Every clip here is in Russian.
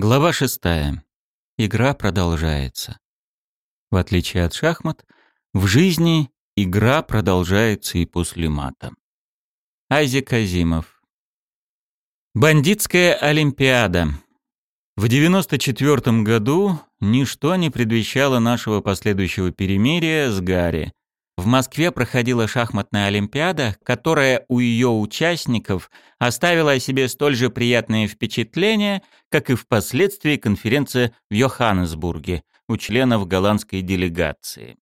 Глава шестая. Игра продолжается. В отличие от шахмат, в жизни игра продолжается и после мата. Айзек Азимов. Бандитская Олимпиада. В 94 году ничто не предвещало нашего последующего перемирия с Гарри, в Москве проходила шахматная олимпиада, которая у ее участников оставила о себе столь же приятные впечатления, как и впоследствии конференция в Йоханнесбурге у членов голландской делегации.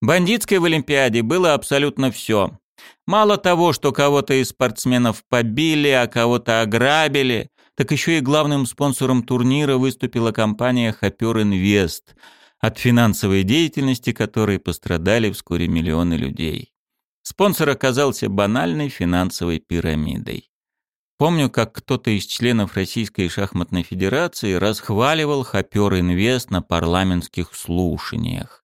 Бандитской в Олимпиаде было абсолютно все. Мало того, что кого-то из спортсменов побили, а кого-то ограбили, так еще и главным спонсором турнира выступила компания «Хопер Инвест», от финансовой деятельности которой пострадали вскоре миллионы людей. Спонсор оказался банальной финансовой пирамидой. Помню, как кто-то из членов Российской шахматной федерации расхваливал Хопер Инвест на парламентских слушаниях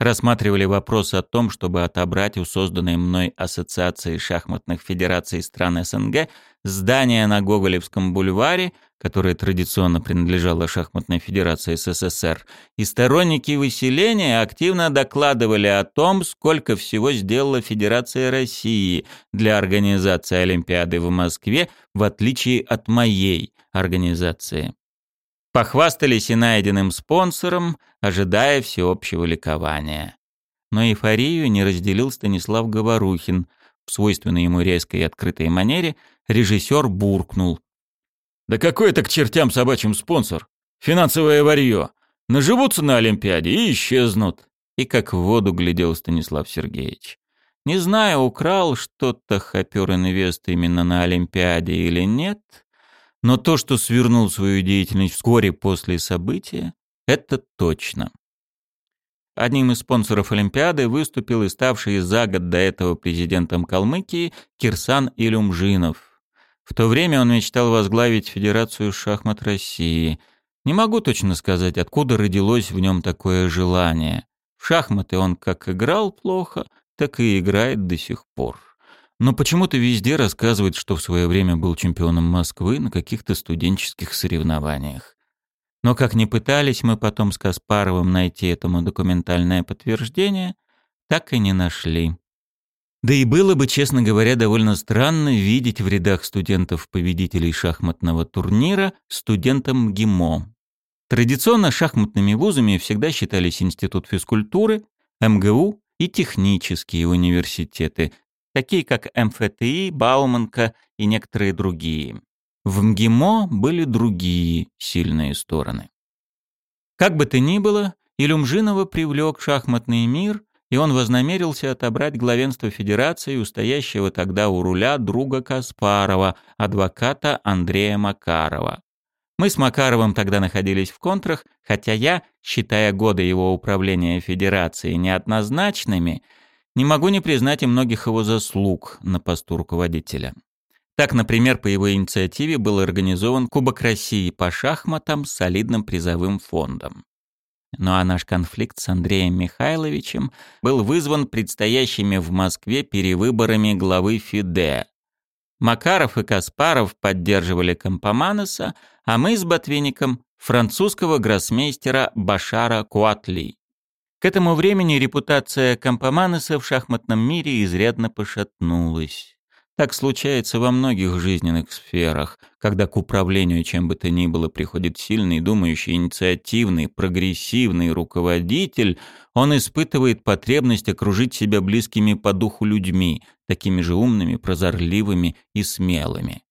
рассматривали вопрос о том, чтобы отобрать у созданной мной Ассоциации шахматных федераций стран СНГ здание на Гоголевском бульваре, которое традиционно принадлежало Шахматной федерации СССР, и сторонники выселения активно докладывали о том, сколько всего сделала Федерация России для организации Олимпиады в Москве, в отличие от моей организации. Похвастались и найденным спонсором, ожидая всеобщего ликования. Но эйфорию не разделил Станислав Говорухин. В свойственной ему резкой и открытой манере режиссер буркнул. «Да какой это к чертям собачьим спонсор? Финансовое варье. Наживутся на Олимпиаде и исчезнут». И как в воду глядел Станислав Сергеевич. Не знаю, украл что-то Хопер Инвест именно на Олимпиаде или нет, но то, что свернул свою деятельность вскоре после события, это точно. Одним из спонсоров Олимпиады выступил и ставший за год до этого президентом Калмыкии Кирсан Илюмжинов. В то время он мечтал возглавить Федерацию шахмат России. Не могу точно сказать, откуда родилось в нем такое желание. В шахматы он как играл плохо, так и играет до сих пор но почему-то везде рассказывает, что в свое время был чемпионом Москвы на каких-то студенческих соревнованиях. Но как ни пытались мы потом с Каспаровым найти этому документальное подтверждение, так и не нашли. Да и было бы, честно говоря, довольно странно видеть в рядах студентов-победителей шахматного турнира студентам МГИМО. Традиционно шахматными вузами всегда считались Институт физкультуры, МГУ и технические университеты, такие как МФТИ, Бауманка и некоторые другие. В МГИМО были другие сильные стороны. Как бы то ни было, Илюмжинова привлек шахматный мир, и он вознамерился отобрать главенство Федерации у стоящего тогда у руля друга Каспарова, адвоката Андрея Макарова. Мы с Макаровым тогда находились в контрах, хотя я, считая годы его управления Федерацией неоднозначными, не могу не признать и многих его заслуг на посту руководителя. Так, например, по его инициативе был организован Кубок России по шахматам с солидным призовым фондом. Ну а наш конфликт с Андреем Михайловичем был вызван предстоящими в Москве перевыборами главы ФИДЕ. Макаров и Каспаров поддерживали Компоманоса, а мы с Ботвинником – французского гроссмейстера Башара Куатли. К этому времени репутация Компоманеса в шахматном мире изрядно пошатнулась. Так случается во многих жизненных сферах, когда к управлению чем бы то ни было приходит сильный, думающий, инициативный, прогрессивный руководитель, он испытывает потребность окружить себя близкими по духу людьми, такими же умными, прозорливыми и смелыми.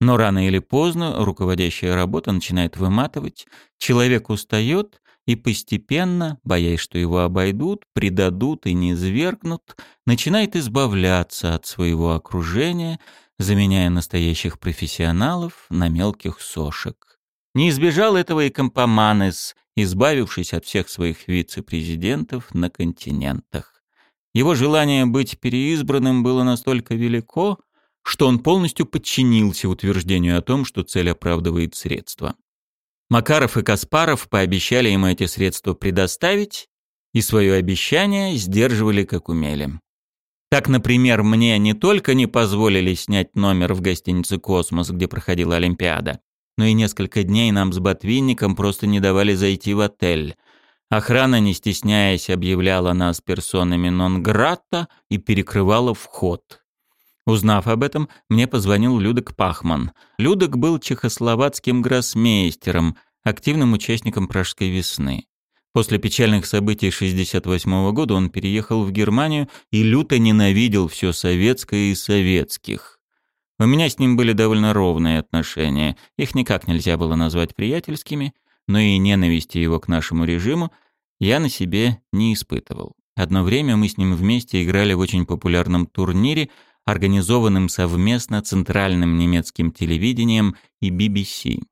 Но рано или поздно руководящая работа начинает выматывать, человек устает, и постепенно, боясь, что его обойдут, предадут и не низвергнут, начинает избавляться от своего окружения, заменяя настоящих профессионалов на мелких сошек. Не избежал этого и Компоманес, избавившись от всех своих вице-президентов на континентах. Его желание быть переизбранным было настолько велико, что он полностью подчинился утверждению о том, что цель оправдывает средства. Макаров и Каспаров пообещали ему эти средства предоставить, и свое обещание сдерживали как умели. Так, например, мне не только не позволили снять номер в гостинице «Космос», где проходила Олимпиада, но и несколько дней нам с Ботвинником просто не давали зайти в отель. Охрана, не стесняясь, объявляла нас персонами нон-грата и перекрывала вход. Узнав об этом, мне позвонил Людок Пахман. Людок был чехословацким гроссмейстером, активным участником Пражской весны. После печальных событий 68 года он переехал в Германию и люто ненавидел все советское и советских. У меня с ним были довольно ровные отношения. Их никак нельзя было назвать приятельскими, но и ненависти его к нашему режиму я на себе не испытывал. Одно время мы с ним вместе играли в очень популярном турнире, организованном совместно Центральным немецким телевидением и BBC.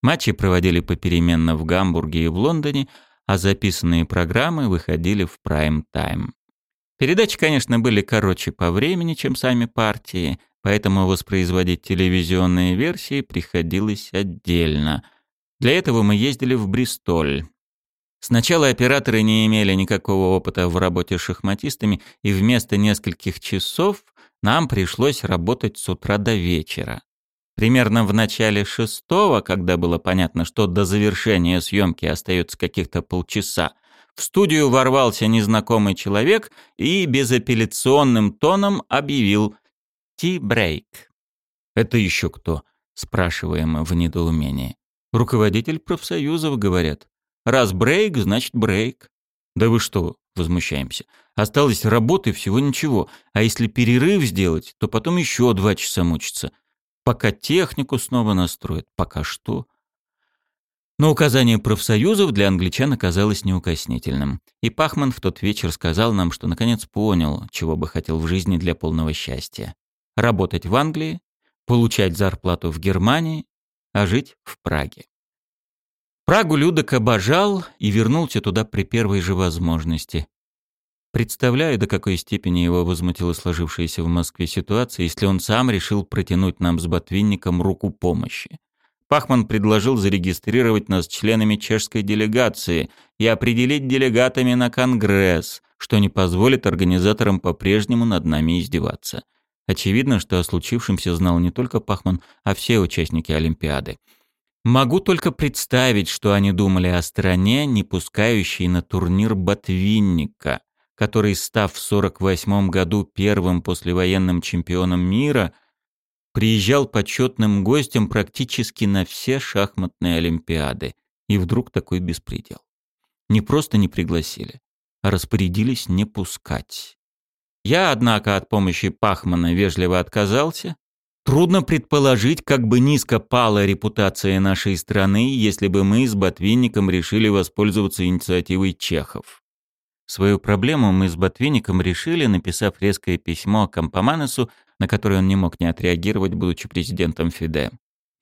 Матчи проводили попеременно в Гамбурге и в Лондоне, а записанные программы выходили в прайм-тайм. Передачи, конечно, были короче по времени, чем сами партии, поэтому воспроизводить телевизионные версии приходилось отдельно. Для этого мы ездили в Бристоль. Сначала операторы не имели никакого опыта в работе с шахматистами, и вместо нескольких часов нам пришлось работать с утра до вечера. Примерно в начале шестого, когда было понятно, что до завершения съемки остается каких-то полчаса, в студию ворвался незнакомый человек и безапелляционным тоном объявил «Ти-брейк». «Это еще кто?» – спрашиваем в недоумении. «Руководитель профсоюзов, говорят. Раз брейк, значит брейк». «Да вы что?» – возмущаемся. «Осталось работы всего ничего, а если перерыв сделать, то потом еще два часа мучиться пока технику снова настроят, пока что. Но указание профсоюзов для англичан оказалось неукоснительным. И Пахман в тот вечер сказал нам, что наконец понял, чего бы хотел в жизни для полного счастья. Работать в Англии, получать зарплату в Германии, а жить в Праге. Прагу Людок обожал и вернулся туда при первой же возможности. Представляю, до какой степени его возмутила сложившаяся в Москве ситуация, если он сам решил протянуть нам с Ботвинником руку помощи. Пахман предложил зарегистрировать нас членами чешской делегации и определить делегатами на Конгресс, что не позволит организаторам по-прежнему над нами издеваться. Очевидно, что о случившемся знал не только Пахман, а все участники Олимпиады. Могу только представить, что они думали о стране, не пускающей на турнир Ботвинника – который, став в 48 году первым послевоенным чемпионом мира, приезжал почетным гостем практически на все шахматные олимпиады. И вдруг такой беспредел. Не просто не пригласили, а распорядились не пускать. Я, однако, от помощи Пахмана вежливо отказался. Трудно предположить, как бы низко пала репутация нашей страны, если бы мы с Ботвинником решили воспользоваться инициативой чехов. Свою проблему мы с Ботвинником решили, написав резкое письмо Кампоманесу, на которое он не мог не отреагировать, будучи президентом ФИДЕ.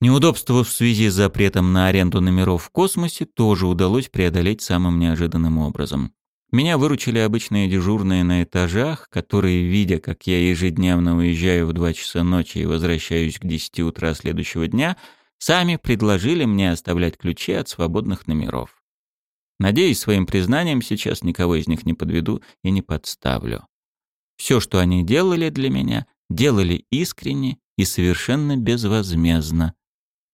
Неудобства в связи с запретом на аренду номеров в космосе тоже удалось преодолеть самым неожиданным образом. Меня выручили обычные дежурные на этажах, которые, видя, как я ежедневно уезжаю в 2 часа ночи и возвращаюсь к 10 утра следующего дня, сами предложили мне оставлять ключи от свободных номеров. Надеюсь, своим признанием сейчас никого из них не подведу и не подставлю. Все, что они делали для меня, делали искренне и совершенно безвозмездно.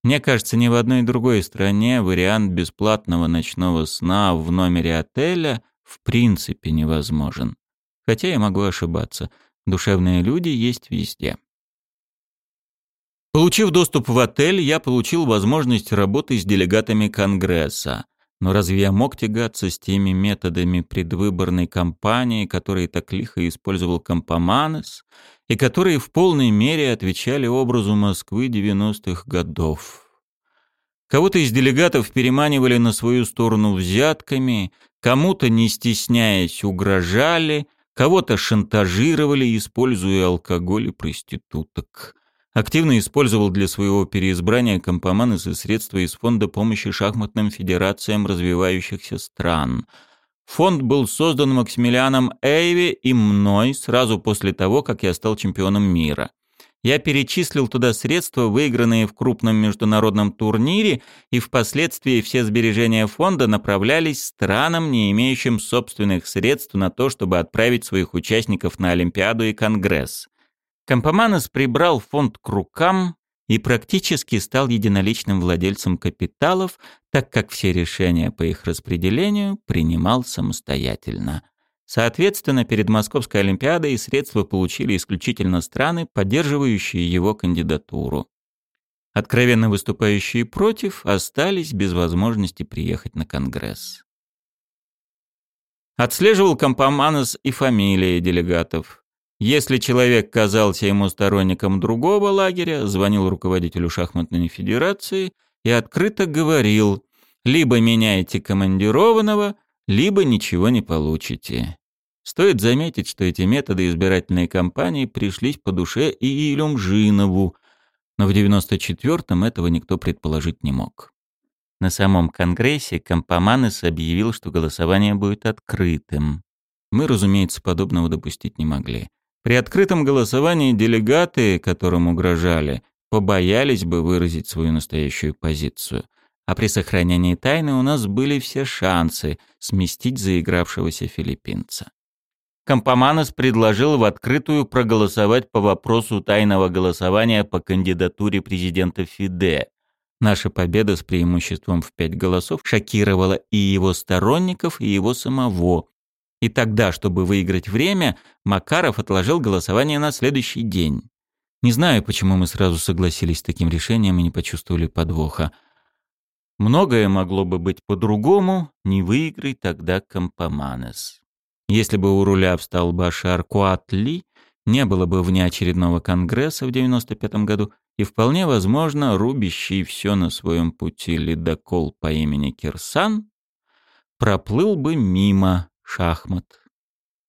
Мне кажется, ни в одной другой стране вариант бесплатного ночного сна в номере отеля в принципе невозможен. Хотя я могу ошибаться. Душевные люди есть везде. Получив доступ в отель, я получил возможность работы с делегатами Конгресса. Но разве я мог тягаться с теми методами предвыборной кампании, которые так лихо использовал Компоманес, и которые в полной мере отвечали образу Москвы 90-х годов? Кого-то из делегатов переманивали на свою сторону взятками, кому-то, не стесняясь, угрожали, кого-то шантажировали, используя алкоголь и проституток активно использовал для своего переизбрания компоманес и средства из Фонда помощи шахматным федерациям развивающихся стран. Фонд был создан Максимилианом Эйви и мной сразу после того, как я стал чемпионом мира. Я перечислил туда средства, выигранные в крупном международном турнире, и впоследствии все сбережения фонда направлялись странам, не имеющим собственных средств на то, чтобы отправить своих участников на Олимпиаду и Конгресс. Компоманес прибрал фонд к рукам и практически стал единоличным владельцем капиталов, так как все решения по их распределению принимал самостоятельно. Соответственно, перед Московской Олимпиадой средства получили исключительно страны, поддерживающие его кандидатуру. Откровенно выступающие против остались без возможности приехать на Конгресс. Отслеживал Компоманос и фамилии делегатов. Если человек казался ему сторонником другого лагеря, звонил руководителю шахматной федерации и открыто говорил «либо меняете командированного, либо ничего не получите». Стоит заметить, что эти методы избирательной кампании пришлись по душе и Илюмжинову, но в 94-м этого никто предположить не мог. На самом Конгрессе Компоманес объявил, что голосование будет открытым. Мы, разумеется, подобного допустить не могли. При открытом голосовании делегаты, которым угрожали, побоялись бы выразить свою настоящую позицию. А при сохранении тайны у нас были все шансы сместить заигравшегося филиппинца. Компоманос предложил в открытую проголосовать по вопросу тайного голосования по кандидатуре президента Фиде. Наша победа с преимуществом в пять голосов шокировала и его сторонников, и его самого. И тогда, чтобы выиграть время, Макаров отложил голосование на следующий день. Не знаю, почему мы сразу согласились с таким решением и не почувствовали подвоха. Многое могло бы быть по-другому, не выиграй тогда Компоманес. Если бы у руля встал Башар Куатли, не было бы внеочередного конгресса в 95 году, и вполне возможно, рубящий все на своем пути ледокол по имени Кирсан проплыл бы мимо шахмат.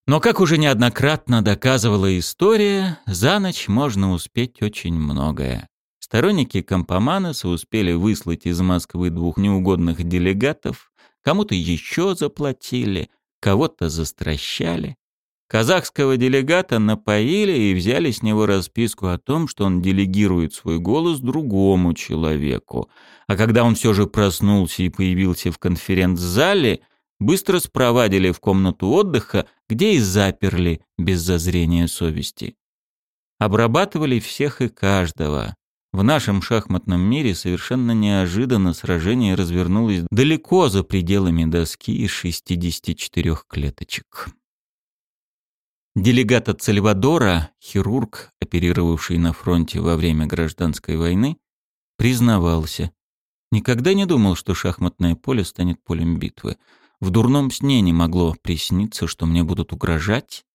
Но, как уже неоднократно доказывала история, за ночь можно успеть очень многое. Сторонники Компоманеса успели выслать из Москвы двух неугодных делегатов, кому-то еще заплатили, кого-то застращали. Казахского делегата напоили и взяли с него расписку о том, что он делегирует свой голос другому человеку. А когда он все же проснулся и появился в конференц-зале, быстро спровадили в комнату отдыха, где и заперли без зазрения совести. Обрабатывали всех и каждого. В нашем шахматном мире совершенно неожиданно сражение развернулось далеко за пределами доски из 64 клеточек. Делегат от Сальвадора, хирург, оперировавший на фронте во время гражданской войны, признавался. Никогда не думал, что шахматное поле станет полем битвы. В дурном сне не могло присниться, что мне будут угрожать,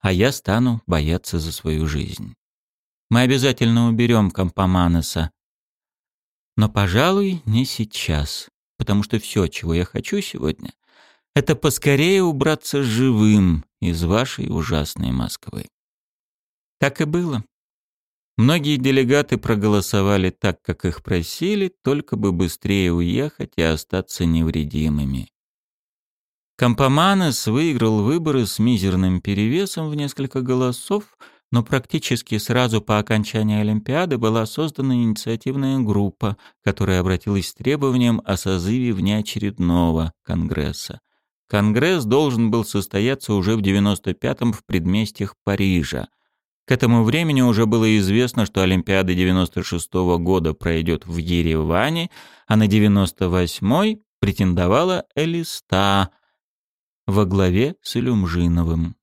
а я стану бояться за свою жизнь. Мы обязательно уберем Компоманеса. Но, пожалуй, не сейчас, потому что все, чего я хочу сегодня, это поскорее убраться живым из вашей ужасной Москвы. Так и было. Многие делегаты проголосовали так, как их просили, только бы быстрее уехать и остаться невредимыми. Компоманес выиграл выборы с мизерным перевесом в несколько голосов, но практически сразу по окончании Олимпиады была создана инициативная группа, которая обратилась с требованием о созыве внеочередного Конгресса. Конгресс должен был состояться уже в 95-м в предместьях Парижа. К этому времени уже было известно, что Олимпиада 96 -го года пройдет в Ереване, а на 98-й претендовала Элиста во главе с Илюмжиновым.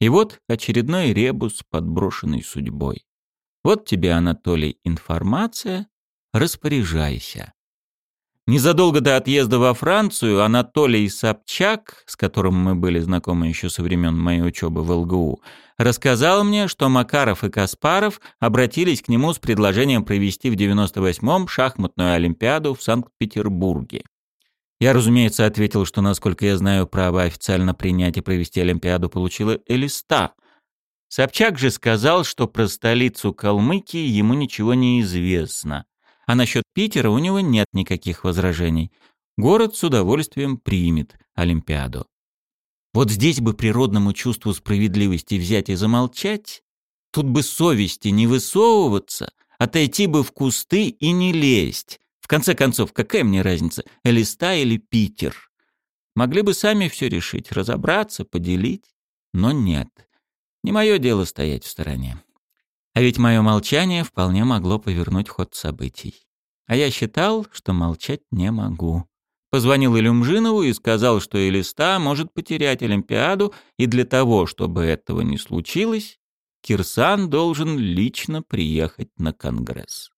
И вот очередной ребус, подброшенный судьбой. Вот тебе, Анатолий, информация, распоряжайся. Незадолго до отъезда во Францию Анатолий Собчак, с которым мы были знакомы еще со времен моей учебы в ЛГУ, рассказал мне, что Макаров и Каспаров обратились к нему с предложением провести в 98-м шахматную олимпиаду в Санкт-Петербурге. Я, разумеется, ответил, что, насколько я знаю, право официально принять и провести Олимпиаду получила Элиста. Собчак же сказал, что про столицу Калмыкии ему ничего не известно. А насчет Питера у него нет никаких возражений. Город с удовольствием примет Олимпиаду. Вот здесь бы природному чувству справедливости взять и замолчать, тут бы совести не высовываться, отойти бы в кусты и не лезть, в конце концов, какая мне разница, Элиста или Питер? Могли бы сами все решить, разобраться, поделить. Но нет. Не мое дело стоять в стороне. А ведь мое молчание вполне могло повернуть ход событий. А я считал, что молчать не могу. Позвонил Илюмжинову и сказал, что Элиста может потерять Олимпиаду, и для того, чтобы этого не случилось, Кирсан должен лично приехать на Конгресс.